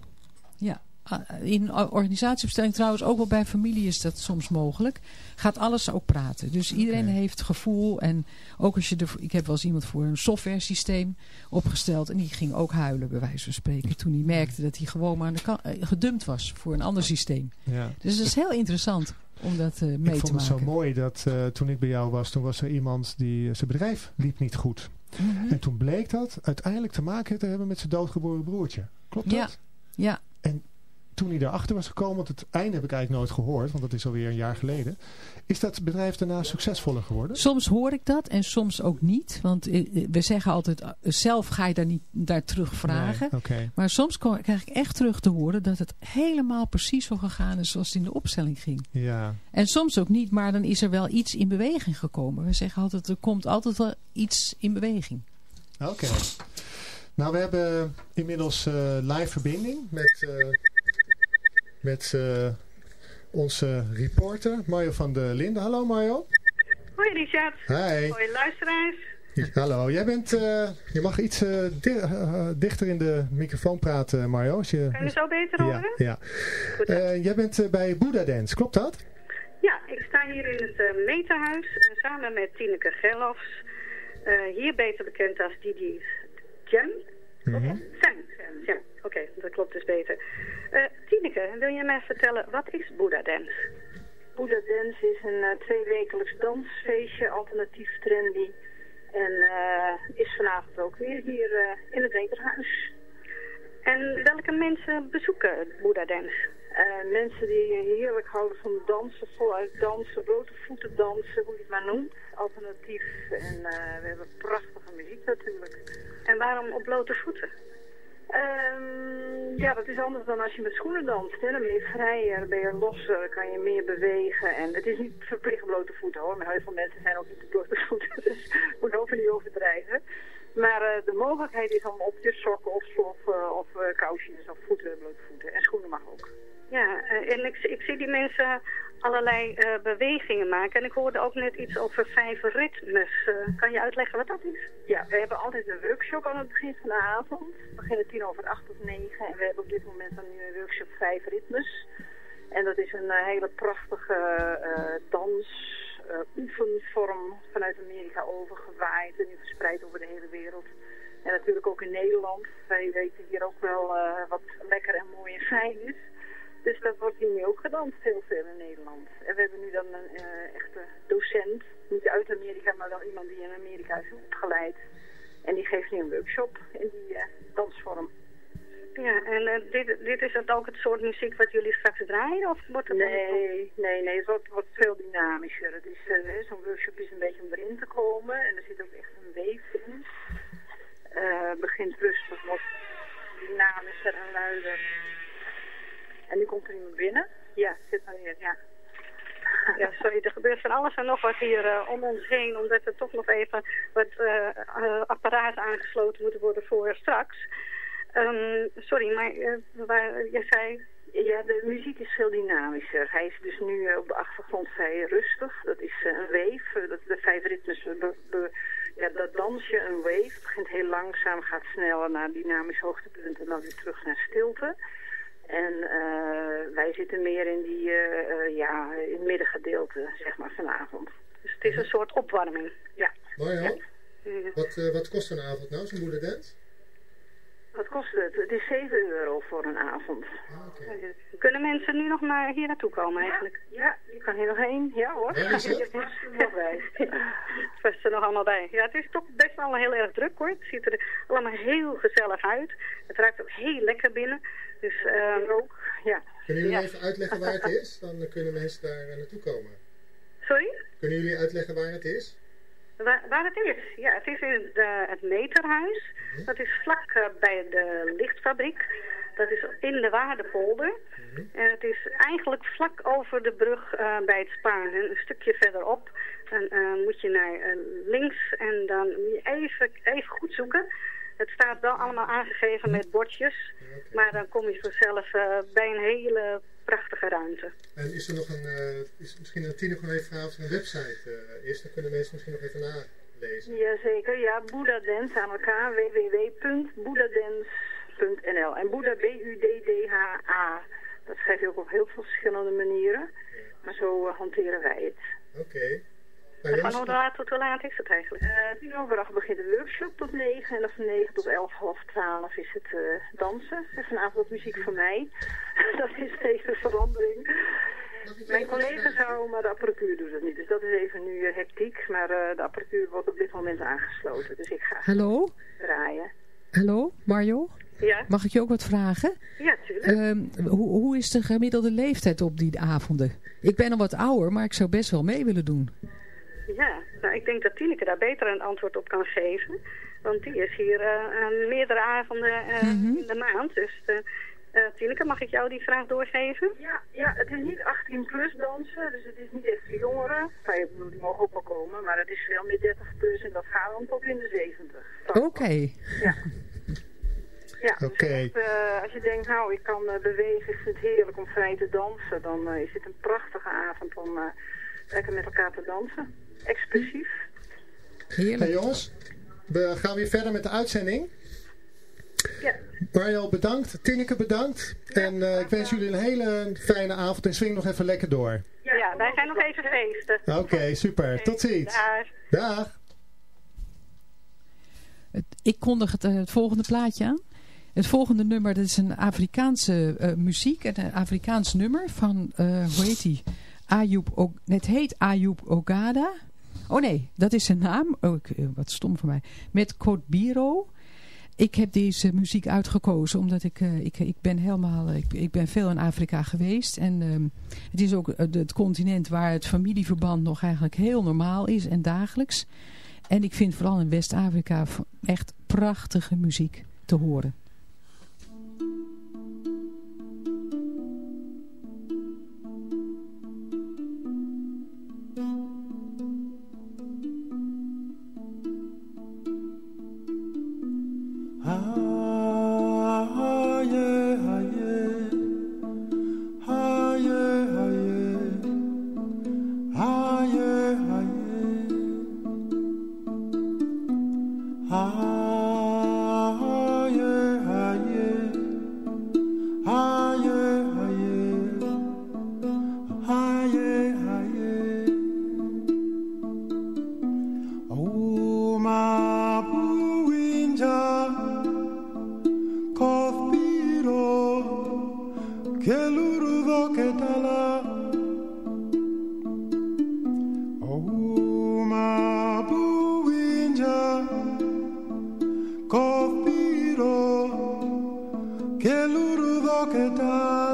S5: ja. Ah, In een organisatieopstelling trouwens, ook wel bij familie is dat soms mogelijk. Gaat alles ook praten. Dus iedereen heeft gevoel. En ook als je er, ik heb wel eens iemand voor een software systeem opgesteld. En die ging ook huilen bij wijze van spreken. Toen hij merkte dat hij gewoon maar aan de kant, eh, gedumpt was voor een ander systeem.
S4: Ja.
S5: Dus het is heel interessant om dat eh, mee
S4: ik
S5: te
S4: vond het
S5: maken.
S4: zo mooi dat eh, toen ik bij jou was, toen was er iemand die, eh, zijn bedrijf liep niet goed.
S5: Mhm.
S4: En toen bleek dat uiteindelijk te maken te hebben met zijn doodgeboren broertje. Klopt dat?
S5: Ja. Ja,
S4: Toen hij erachter was gekomen, want het einde heb ik eigenlijk nooit gehoord, want dat is alweer een jaar geleden. Is dat bedrijf daarna succesvoller geworden?
S5: Soms hoor ik dat en soms ook niet. Want eh, eh, we zeggen altijd, eh, zelf ga je daar niet daar terug vragen.
S4: Nee.
S5: Maar soms krijg ik echt terug te horen dat het helemaal precies zo gegaan is zoals het in de opstelling ging.
S4: Ja.
S5: En soms ook niet, maar dan is er wel iets in beweging gekomen. We zeggen altijd, er komt altijd wel iets in beweging.
S4: Oké. Nou, we hebben inmiddels live verbinding met, met eh, onze reporter Mario van der Linden. Hallo Mario.
S11: Hoi Richard.
S4: Hi.
S11: Hoi luisteraars.
S4: Hallo, jij bent, eh, je mag iets eh, di- dichter in de microfoon praten Mario. Als je,
S11: Kan je zo beter horen?
S4: ja. Jij bent bij Buddha Dance, klopt dat?
S11: Ja, ik sta hier in het Metahuis samen met Tineke Gerlofs. Eh, hier beter bekend als Didi Jam.
S4: Mhm.
S11: Jam. Oké, dat klopt dus beter. Eh, Tineke, wil je mij vertellen, wat is Buddha Dance?
S12: Buddha Dance is een uh, tweewekelijks dansfeestje, alternatief trendy. En uh, is vanavond ook weer hier uh, in het Wekerhuis.
S11: En welke mensen bezoeken Buddha Dance?
S12: Uh, mensen die heerlijk houden van dansen, voluit dansen, blote voeten dansen, hoe je het maar noemt. Alternatief. En uh, we hebben prachtige muziek natuurlijk.
S11: En waarom op blote voeten?
S12: Um, ja, dat is anders dan als je met schoenen danst. Dan ben je vrijer, ben je losser, kan je meer bewegen. En het is niet verplicht blote voeten hoor. Maar heel veel mensen zijn ook niet op blote (laughs) voeten. Dus moet hopen niet overdrijven. Maar eh, de mogelijkheid is om op je sokken of sloffen of eh, kousjes of voeten, blote voeten. En schoenen mag ook.
S11: Ja, eh, en ik, ik zie die mensen allerlei eh, bewegingen maken. En ik hoorde ook net iets over vijf ritmes. Eh, kan je uitleggen wat dat is?
S12: Ja, we hebben altijd een workshop aan het begin van de avond. We beginnen tien over acht of negen. En we hebben op dit moment dan nu een workshop vijf ritmes. En dat is een hele prachtige eh, dans, oefenvorm vanuit Amerika overgewaaid. En nu verspreid over de hele wereld. En natuurlijk ook in Nederland. Wij weten hier ook wel wat lekker en mooi en fijn is. Dus dat wordt hier nu ook gedanst heel veel in Nederland. En we hebben nu dan een eh, echte docent, niet uit Amerika, maar wel iemand die in Amerika is opgeleid. En die geeft nu een workshop in die eh, dansvorm.
S11: Ja, en eh, dit, dit is het ook het soort muziek wat jullie straks draaien? Of wordt het
S12: Nee, nee, nee, het wordt, wordt veel dynamischer. Het is, zo'n workshop is een beetje om erin te komen. En er zit ook echt een weef in. Eh, begint rustig, wordt dynamischer en luider. En nu komt er iemand binnen. Ja, zit maar weer, ja. (laughs)
S11: Ja, sorry, er gebeurt van alles en nog wat hier eh, om ons heen, omdat er toch nog even wat apparaten aangesloten moeten worden voor straks. Ehm, sorry, maar waar, jij zei...
S12: Ja, de muziek is veel dynamischer. Hij is dus nu op de achtergrond vrij rustig. Dat is een wave. dat de vijf ritmes. be- be- ja, dat dansje, een wave. Begint heel langzaam, gaat sneller naar dynamisch hoogtepunt en dan weer terug naar stilte. En eh, wij zitten meer in die, eh, eh, ja, in het middengedeelte, zeg maar, vanavond.
S11: Dus het is een soort opwarming.
S12: Ja.
S13: Marjan, wat, eh, wat kost een avond nou, zo'n moederdance?
S12: Wat kost het? Het is 7 euro voor een avond.
S11: Kunnen mensen nu nog naar hier naartoe komen eigenlijk?
S12: Ja, je kan hier nog heen. Ja hoor.
S11: Is (laughs) het? (laughs)
S12: Er nog bij.
S11: Is er nog allemaal bij. Ja, het is toch best wel heel erg druk hoor. Het ziet er allemaal heel gezellig uit. Het ruikt ook heel lekker binnen. Dus uh, ook, ja.
S13: Kunnen jullie
S11: Ja.
S13: even uitleggen waar het is? Dan eh, kunnen mensen daar eh, naartoe komen.
S11: Sorry?
S13: Kunnen jullie uitleggen waar het is?
S11: Waar, waar het is? Ja, het is in de, het Meterhuis. Dat is vlak eh, bij de lichtfabriek. Dat is in de Waardepolder. En het is eigenlijk vlak over de brug eh, bij het Spaan. En een stukje verderop. Dan eh, moet je naar links en dan moet je even, even goed zoeken. Het staat wel allemaal aangegeven met bordjes. Maar dan kom je vanzelf bij een hele prachtige ruimte.
S13: En is er nog een, eh, is misschien een tien nog even of er een website eh, is? Dan kunnen mensen misschien nog even nalezen.
S12: Jazeker, ja. Buddha Dance aan elkaar. www.buddhadance.nl En Buddha, B-U-D-D-H-A. Dat schrijf je ook op heel veel verschillende manieren. Maar zo eh, hanteren wij het.
S13: Oké.
S11: En van hoe laat tot hoe laat is het eigenlijk?
S12: Eh, tien over acht begint de workshop tot negen. En dan van negen tot elf, half twaalf is het eh, dansen. En vanavond wat muziek van mij. (laughs) dat is even verandering. Mijn collega zou, maar de apparatuur doet het niet. Dus dat is even nu eh, hectiek. Maar eh, de apparatuur wordt op dit moment aangesloten. Dus ik ga
S5: Hallo?
S12: draaien.
S5: Hallo, Mario?
S11: Ja?
S5: Mag ik je ook wat vragen?
S11: Ja, tuurlijk.
S5: Ehm, hoe, hoe is de gemiddelde leeftijd op die avonden? Ik ben al wat ouder, maar ik zou best wel mee willen doen.
S11: Ja, nou, ik denk dat Tineke daar beter een antwoord op kan geven. Want die is hier eh, aan meerdere avonden eh,
S5: Mhm.
S11: in de maand. Dus eh, eh, Tineke, mag ik jou die vraag doorgeven?
S12: Ja, ja, het is niet 18 plus dansen, dus het is niet echt voor jongeren. Nou, ik bedoel, die mogen ook wel komen, maar het is wel met 30 plus en dat gaat dan tot in de 70.
S5: Oké.
S12: Ja. Ja, dus echt, eh, als je denkt, nou, ik kan eh, bewegen, ik vind het heerlijk om vrij te dansen, dan is dit een prachtige avond om eh, lekker met elkaar te dansen. Expressief.
S5: Heerlijk.
S4: Hey jongens, we gaan weer verder met de uitzending.
S12: Ja.
S4: Mario bedankt, Tineke bedankt. En eh, ik wens jullie een hele fijne avond en swing nog even lekker door.
S11: Ja, wij gaan nog even feesten.
S4: Oké, super. Tot ziens.
S11: Dag.
S5: Ik kondig het, eh, het volgende plaatje aan. Het volgende nummer, dat is een Afrikaanse eh, muziek. en Een Afrikaans nummer van, eh, hoe heet die? Ayub, O- het heet Ayub Ogada. Oh nee, dat is zijn naam. Oh, eh, wat stom voor mij. Met Kotbiro. Ik heb deze muziek uitgekozen omdat ik, eh, ik, ik ben helemaal, ik, ik ben veel in Afrika geweest. En ehm, het is ook eh, het continent waar het familieverband nog eigenlijk heel normaal is en dagelijks. En ik vind vooral in West-Afrika echt prachtige muziek te horen.
S14: Vanavond hebben we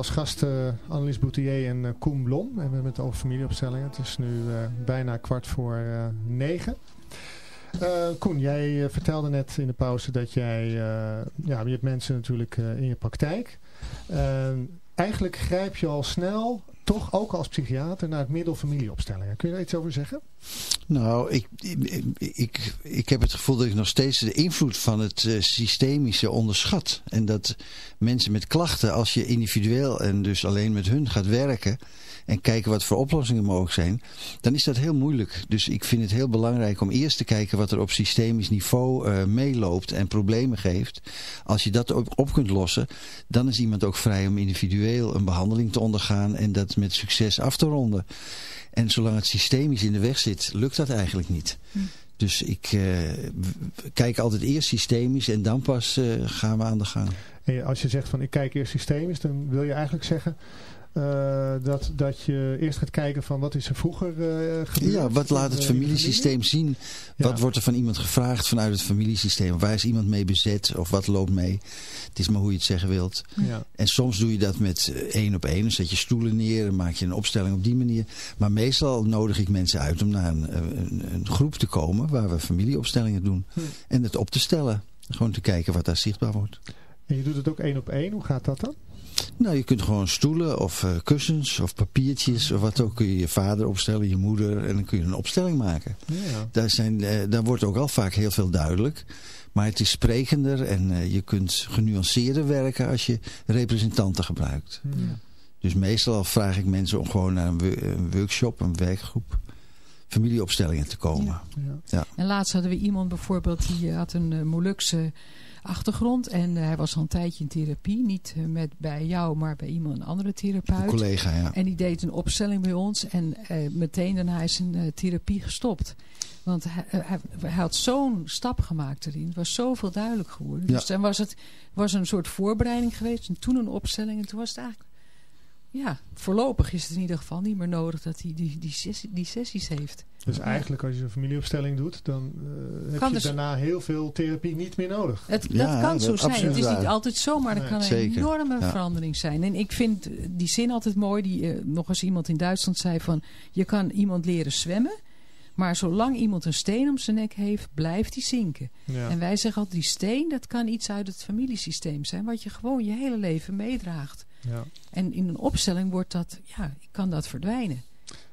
S14: als gasten Annelies Boutier en uh, Koen Blom. En we hebben het over familieopstellingen. Het is nu uh, bijna kwart voor uh, negen. Koen, jij vertelde net in de pauze dat jij... ja, je hebt mensen natuurlijk in je praktijk. Eigenlijk grijp je al snel toch ook als psychiater naar het middel familieopstellingen. Kun je daar iets over zeggen?
S8: Nou, ik, ik, ik, ik heb het gevoel dat ik nog steeds de invloed van het uh, systemische onderschat. En dat mensen met klachten, als je individueel en dus alleen met hun gaat werken en kijken wat voor oplossingen mogelijk zijn, dan is dat heel moeilijk. Dus ik vind het heel belangrijk om eerst te kijken wat er op systemisch niveau uh, meeloopt en problemen geeft. Als je dat op, op kunt lossen, dan is iemand ook vrij om individueel een behandeling te ondergaan en dat met succes af te ronden. En zolang het systemisch in de weg zit, lukt dat eigenlijk niet. Hm. Dus ik uh, kijk altijd eerst systemisch en dan pas uh, gaan we aan de gang.
S14: En als je zegt van ik kijk eerst systemisch, dan wil je eigenlijk zeggen... Uh, dat, dat je eerst gaat kijken van wat is er vroeger uh, gebeurd.
S8: Ja, wat laat het familiesysteem zien? Wat wordt er van iemand gevraagd vanuit het familiesysteem? Waar is iemand mee bezet? Of wat loopt mee? Het is maar hoe je het zeggen wilt. Ja. En soms doe je dat met één op één. Dan zet je stoelen neer en maak je een opstelling op die manier. Maar meestal nodig ik mensen uit om naar een, een, een groep te komen waar we familieopstellingen doen. Hm. En het op te stellen. Gewoon te kijken wat daar zichtbaar wordt.
S14: En je doet het ook één op één. Hoe gaat dat dan?
S8: Nou, je kunt gewoon stoelen of eh, kussens of papiertjes of wat ook. Kun je je vader opstellen, je moeder en dan kun je een opstelling maken.
S4: Ja.
S8: Daar, zijn, eh, daar wordt ook al vaak heel veel duidelijk. Maar het is sprekender en eh, je kunt genuanceerder werken als je representanten gebruikt.
S4: Hmm.
S8: Dus meestal vraag ik mensen om gewoon naar een, wo- een workshop, een werkgroep, familieopstellingen te komen.
S4: Ja.
S5: En laatst hadden we iemand bijvoorbeeld die had een uh, Molukse achtergrond. En eh, hij was al een tijdje in therapie. Niet eh, met bij jou, maar bij iemand, een andere
S8: Een
S5: therapeut.
S8: collega, ja.
S5: En die deed een opstelling bij ons. En eh, meteen daarna is zijn therapie gestopt. Want hij, hij, hij had zo'n stap gemaakt erin. Het was zoveel duidelijk geworden.
S8: Ja.
S5: Dus dan was het was een soort voorbereiding geweest. En toen een opstelling. En toen was het eigenlijk... Ja, voorlopig is het in ieder geval niet meer nodig dat hij die, die, sessie- die sessies heeft.
S4: Dus eigenlijk als je een familieopstelling doet, dan eh, heb
S5: Kan
S4: je
S5: dus-
S4: daarna heel veel therapie niet meer nodig.
S5: Het,
S8: Ja,
S5: dat kan
S8: dat
S5: zo zijn. Het is niet altijd zo, maar er
S4: Nee,
S5: kan een enorme
S8: Ja.
S5: verandering zijn. En ik vind die zin altijd mooi, die eh, nog eens iemand in Duitsland zei van... je kan iemand leren zwemmen, maar zolang iemand een steen om zijn nek heeft, blijft hij zinken.
S4: Ja.
S5: En wij zeggen altijd, die steen, dat kan iets uit het familiesysteem zijn... wat je gewoon je hele leven meedraagt.
S4: Ja.
S5: En in een opstelling wordt dat, ja, kan dat verdwijnen.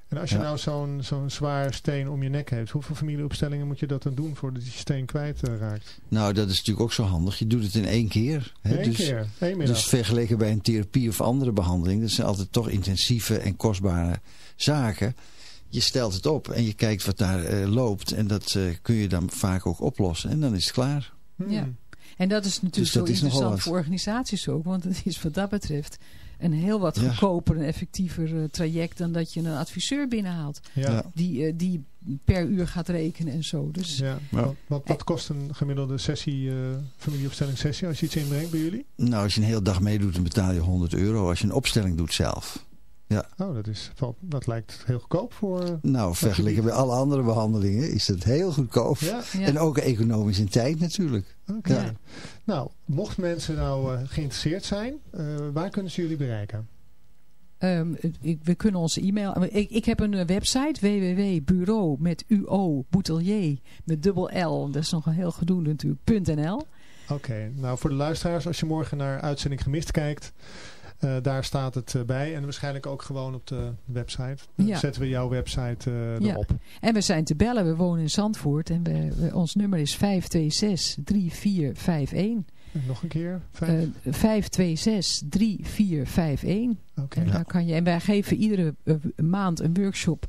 S4: En als je
S8: Ja.
S4: nou zo'n zo'n zwaar steen om je nek hebt, hoeveel familieopstellingen moet je dat dan doen voordat je steen kwijt eh, raakt?
S8: Nou, dat is natuurlijk ook zo handig. Je doet het in één keer. Hè?
S4: Eén
S8: dus,
S4: keer, één middag.
S8: dus vergeleken bij een therapie of andere behandeling. Dat zijn altijd toch intensieve en kostbare zaken. Je stelt het op en je kijkt wat daar eh, loopt. En dat eh, kun je dan vaak ook oplossen. En dan is het klaar.
S4: Hmm.
S5: Ja. En dat is natuurlijk
S8: Dus dat
S5: zo
S8: is nogal
S5: interessant voor organisaties ook. Want het is wat dat betreft een heel wat
S8: Ja.
S5: goedkoper en effectiever eh, traject... dan dat je een adviseur binnenhaalt.
S4: Ja.
S5: Die, eh, die per uur gaat rekenen en zo. Dus
S4: Ja. Wat, wat, wat kost een gemiddelde sessie, eh familieopstelling sessie, als je iets inbrengt bij jullie?
S8: Nou, als je een hele dag meedoet, dan betaal je 100 euro. Als je een opstelling doet zelf.
S4: Oh, dat, is, dat lijkt heel goedkoop voor... eh,
S8: Nou, vergeleken bij alle andere behandelingen is dat heel goedkoop.
S4: ja,
S5: ja.
S8: En ook economisch in tijd natuurlijk.
S4: oké.
S5: Ja.
S4: Nou, mocht mensen nou eh, geïnteresseerd zijn, eh, waar kunnen ze jullie bereiken?
S5: Ehm, ik, we kunnen onze e-mail... Ik, ik heb een website www.bureau met UO boutelier met dubbel L. Dat is nog een heel gedoe natuurlijk. .nl.
S4: Oké, nou voor de luisteraars, als je morgen naar uitzending gemist kijkt, eh, daar staat het eh, bij. En waarschijnlijk ook gewoon op de website. Dan
S5: Ja.
S4: zetten we jouw website eh,
S5: Ja.
S4: erop.
S5: En we zijn te bellen. We wonen in Zandvoort. En we, we- ons nummer is 526-3451.
S4: En nog een keer. Vijf.
S5: Eh 526-3451.
S4: Oké.
S5: En, daar kan je, en wij geven iedere maand een workshop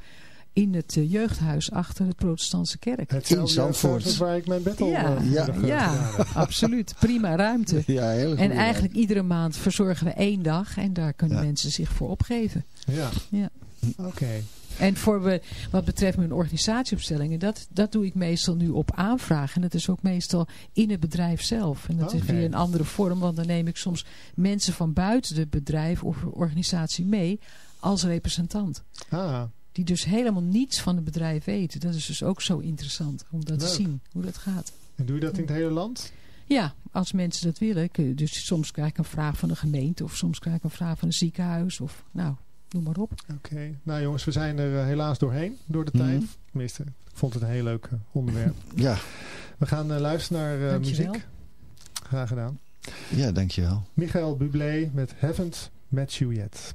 S5: in het eh, jeugdhuis achter de protestantse kerk.
S4: Hetzelfde
S8: Zandvoort.
S4: als waar ik mijn bed al
S5: Ja.
S4: eh,
S5: Ja, (laughs) absoluut. Prima ruimte. (laughs)
S8: Ja.
S5: En eigenlijk iedere maand verzorgen we één dag en daar kunnen
S8: Ja.
S5: mensen zich voor opgeven.
S4: Ja.
S5: Ja.
S4: Oké.
S5: En voor we, wat betreft mijn organisatieopstellingen, dat, dat doe ik meestal nu op aanvraag. En dat is ook meestal in het bedrijf zelf. En dat is weer een andere vorm, want dan neem ik soms mensen van buiten het bedrijf of organisatie mee als representant.
S4: Ah,
S5: Die dus helemaal niets van het bedrijf weten. Dat is dus ook zo interessant om dat
S4: Leuk.
S5: te zien, hoe dat gaat.
S4: en doe je dat in het hele land?
S5: Ja, als mensen dat willen. Dus soms krijg ik een vraag van de gemeente of soms krijg ik een vraag van een ziekenhuis. Of nou, noem maar op.
S4: Oké. Nou jongens, we zijn er eh, helaas doorheen, door de
S8: Mhm.
S4: tijd. Tenminste, ik vond het een heel leuk eh, onderwerp. (laughs)
S8: Ja,
S4: We gaan eh, luisteren naar muziek. Graag gedaan.
S8: ja, dankjewel.
S4: Michael Bublé met Haven't Met You Yet.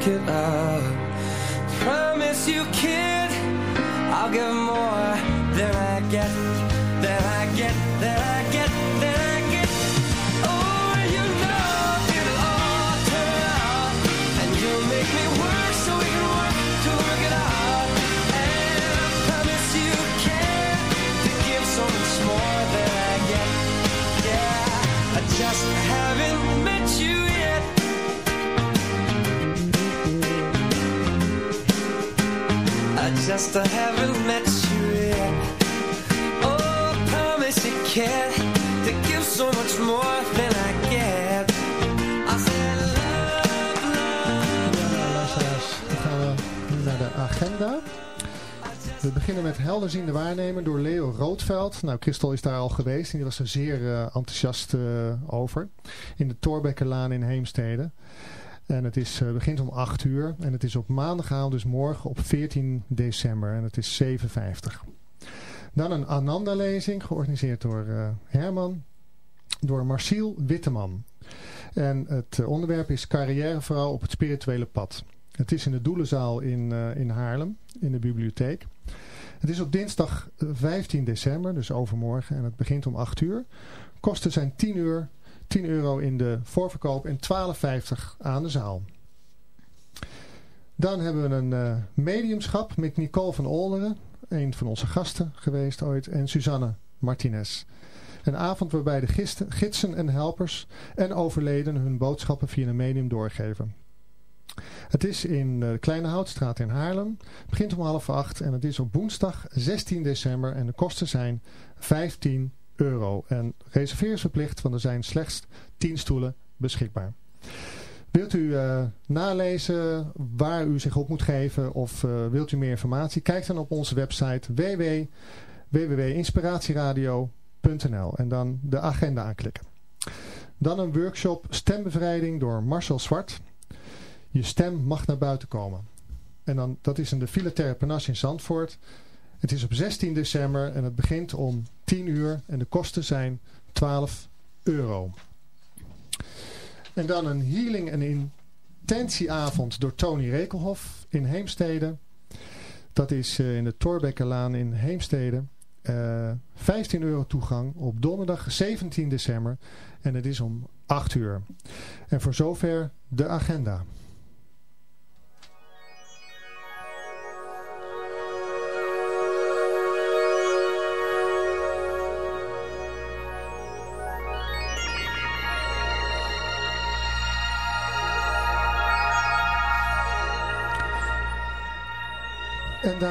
S6: work it out. Promise you, kid, I'll give
S4: Helderziende waarnemen door Leo Roodveld. Nou, Christel is daar al geweest en die was er zeer eh, enthousiast eh, over. In de Torbekkerlaan in Heemstede. En het is, eh, begint om 8 uur en het is op maandagavond, dus morgen op 14 december. En het is 7.50. Dan een Ananda-lezing, georganiseerd door Herman, door Marciel Witteman. En het onderwerp is carrièrevrouw op het spirituele pad. Het is in de Doelenzaal in, in Haarlem, in de bibliotheek. Het is op dinsdag eh, 15 december, dus overmorgen, en het begint om 8 uur. Kosten zijn 10, uur, 10 euro in de voorverkoop en 12,50 aan de zaal. Dan hebben we een eh, mediumschap met Nicole van Olderen, een van onze gasten geweest ooit, en Suzanne Martinez. Een avond waarbij de gisten- gidsen en helpers en overledenen hun boodschappen via een medium doorgeven. Het is in de Kleine Houtstraat in Haarlem. Het begint om half acht en het is op woensdag 16 december en de kosten zijn 15 euro. En reserveer is verplicht, want er zijn slechts 10 stoelen beschikbaar. Wilt u eh, nalezen waar u zich op moet geven of eh, wilt u meer informatie? Kijk dan op onze website www, www.inspiratieradio.nl en dan de agenda aanklikken. Dan een workshop stembevrijding door Marcel Zwart. Je stem mag naar buiten komen. En dan, dat is in de Filaterre Penas in Zandvoort. Het is op 16 december en het begint om 10 uur en de kosten zijn 12 euro. En dan een healing en intentieavond door Tony Rekelhof in Heemstede. Dat is eh, in de Torbekkerlaan in Heemstede. Eh 15 euro toegang op donderdag 17 december. En het is om 8 uur. En voor zover de agenda.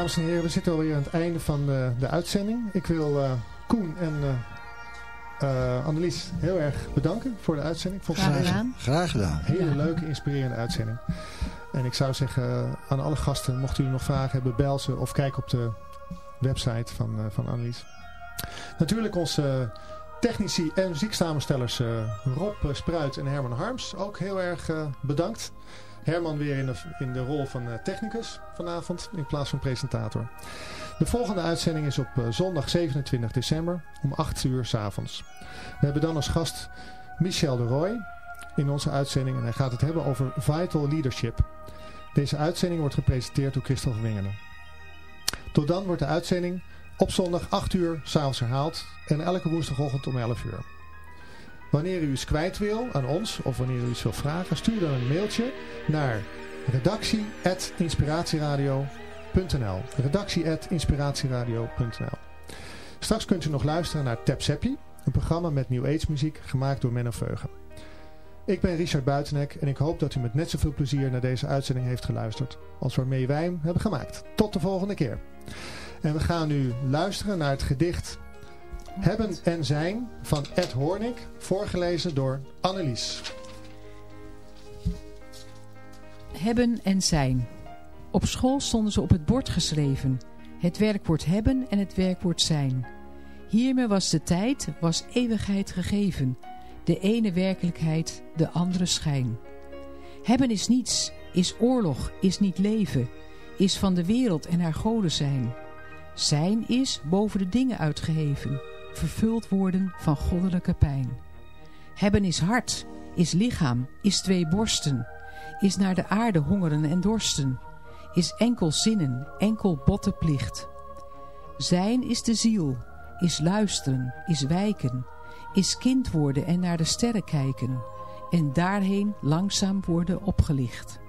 S4: Dames en heren, we zitten alweer aan het einde van de, de uitzending. Ik wil eh, Koen en eh, eh, Annelies heel erg bedanken voor de uitzending. Het
S5: Graag
S4: een
S5: gedaan.
S8: Graag gedaan.
S4: hele leuke, inspirerende uitzending. En ik zou zeggen aan alle gasten, mochten jullie nog vragen hebben, bel ze of kijk op de website van, uh, van Annelies. Natuurlijk onze technici en muzieksamenstellers uh, Rob Spruit en Herman Harms. Ook heel erg bedankt. Herman weer in de, rol van technicus vanavond in plaats van presentator. De volgende uitzending is op zondag 27 december om 8 uur s avonds. We hebben dan als gast Michel de Roy in onze uitzending en hij gaat het hebben over Vital Leadership. Deze uitzending wordt gepresenteerd door Christel van. Tot dan wordt de uitzending op zondag 8 uur s'avonds herhaald en elke woensdagochtend om 11 uur. Wanneer u iets kwijt wil aan ons of wanneer u iets wil vragen, stuur dan een mailtje naar redactie.inspiratieradio.nl redactie.inspiratieradio.nl Straks kunt u nog luisteren naar Tap Seppi, een programma met New Age muziek gemaakt door Menno Veugen. Ik ben Richard Buitenek en ik hoop dat u met net zoveel plezier naar deze uitzending heeft geluisterd als waarmee wij hem hebben gemaakt. Tot de volgende keer. En we gaan nu luisteren naar het gedicht Hebben en Zijn van Ed Hornik, voorgelezen door Annelies.
S5: Hebben en Zijn. Op school stonden ze op het bord geschreven. Het werkwoord hebben en het werkwoord zijn. Hiermee was de tijd, was eeuwigheid gegeven de ene werkelijkheid, de andere schijn. Hebben is niets, is oorlog, is niet leven, is van de wereld en haar goden zijn. Zijn is boven de dingen uitgeheven, vervuld worden van goddelijke pijn. Hebben is hart, is lichaam, is twee borsten, is naar de aarde hongeren en dorsten, is enkel zinnen, enkel botte plicht. Zijn is de ziel, is luisteren, is wijken, is kind worden en naar de sterren kijken en daarheen langzaam worden opgelicht.